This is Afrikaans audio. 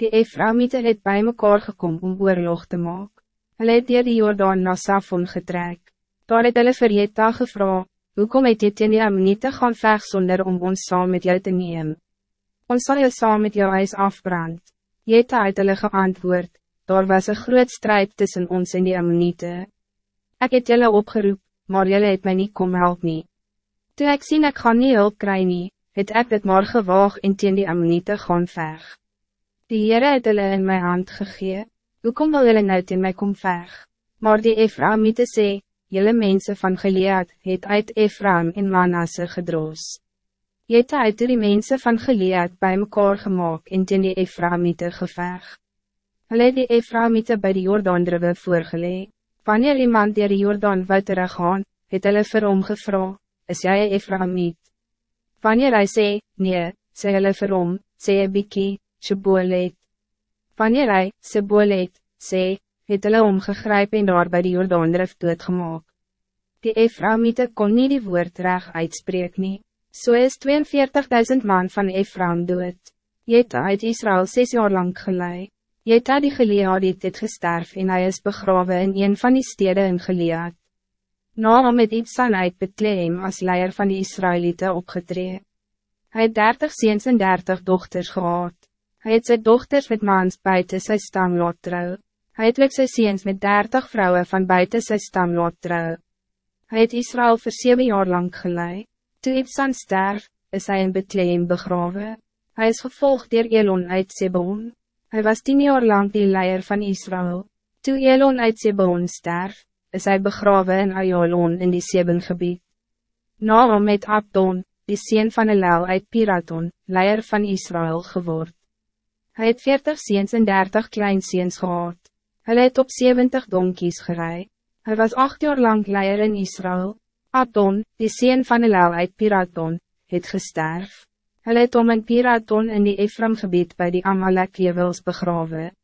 Die Efraimiete het bij mekaar gekom om oorlog te maak. Hulle het dier die Jordaan na Safon getrek. Daar het hulle vir Jeta gevra, Hoekom het jy teen die Ammonite gaan veg sonder om ons saam met jou te neem? Ons sal jou saam met jou huis afbrand. Jeta het hulle geantwoord, daar was een groot strijd tussen ons en die Ammonite. Ik het julle opgeroep, maar julle het mij niet kom help nie. Toe ek sien ek gaan nie hulp kry nie, het ek dit maar gewaag en teen die Ammonite gaan veg. Die Heere het hulle in mijn hand gegee, hoekom wil julle nou teen my kom veg? Maar die Ephraimite sê, julle mensen van Gilead het uit Ephraim en Manasse gedroos. Jy het uit die mensen van Gilead bij mekaar gemaakt en teen die Ephraimite geveg. Hulle het die Ephraimite by die Jordaandriwe voorgelee. Wanneer iemand die Jordaan wou teruggaan, het hulle vir hom gevra, is jy een Ephraimite? Wanneer hij sê, nee, sê hulle vir hom, sê jy biekie, Shebolet. Wanneer hy, Shebolet, sê, het hulle omgegryp en daar by die Jordaandrif doodgemaak. Die Ephraimite kon nie die woord reg uitspreek nie, so is 42.000 man van Ephraim dood. Jeta het Israël zes jaar lang gelei. Jeta die Gilead het gesterf en hij is begraven in een van die steden in Gilead. Naam het Ibsan uit Bethlehem as leier van die Israëlieten opgetree. Hij het 30 ziens en 30 dochters gehad. Hij het sy dochters met mans buiten sy stam laat trouw. Hij het ook sy seens met 30 vrouwen van buiten sy stam laat trouw. Hij het Israël voor zeven jaar lang gelei. Toe Ibsan sterf, is hij in Bethlehem begraven. Hij is gevolgd door Elon uit Sebon. Hij was tien jaar lang die leier van Israël. Toe Elon uit Sebon sterf, is hij begraven in Ayalon in die Sebengebied. Naam met Abdon, die sien van Elel uit Piraton, leier van Israël geword. Hij het 40 ziens en 30 kleinseens gehad. Hij het op 70 donkies gerei. Hij was acht jaar lang leier in Israël. Adon, die sien van Elel uit Piraton, het gesterf. Hij het om in Piraton in die Ephraim gebied bij die Amalek begraven.